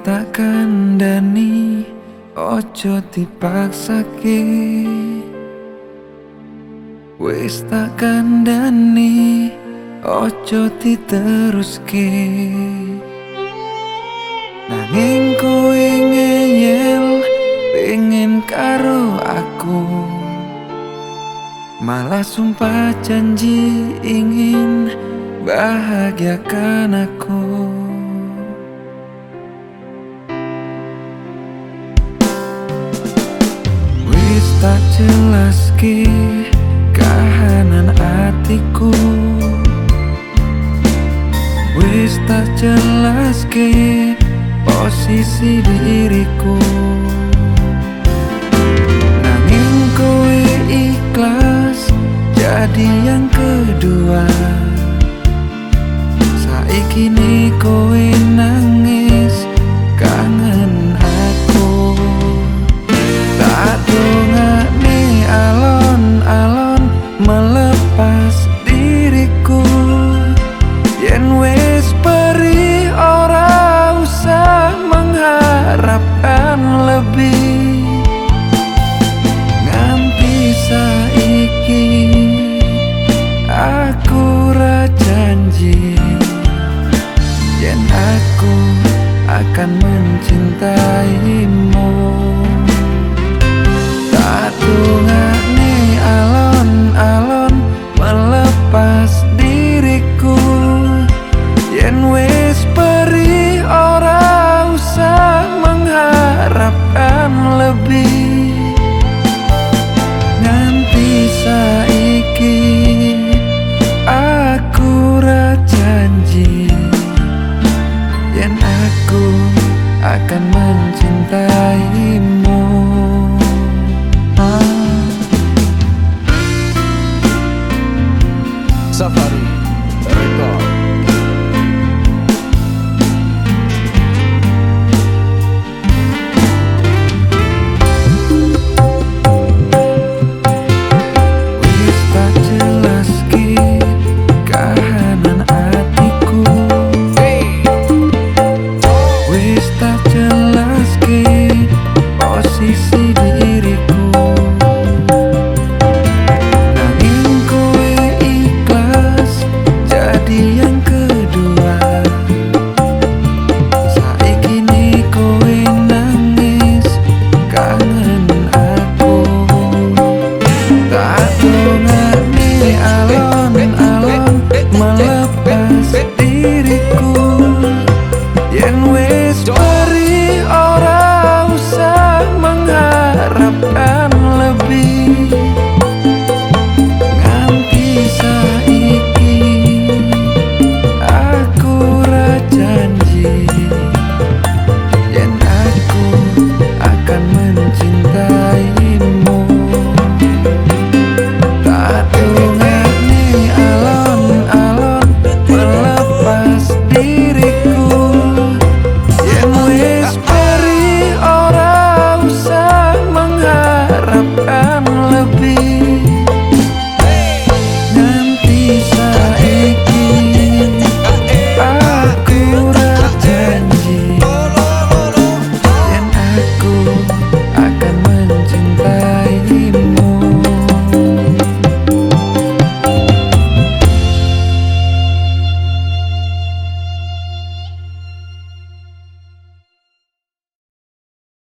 tak kandani ojo dipaksake Wis tak kandani ojo diteruske Nanging kowe ngeyel pengen karo aku. Malah sumpah janji ingin bahagiakan aku tak jelas ki kahanan hatiku. Wis tak jelas ki posisi diriku. Nanging kowe ikhlas jadi yang kedua Uh, akan mencintaimu ah. Safari Record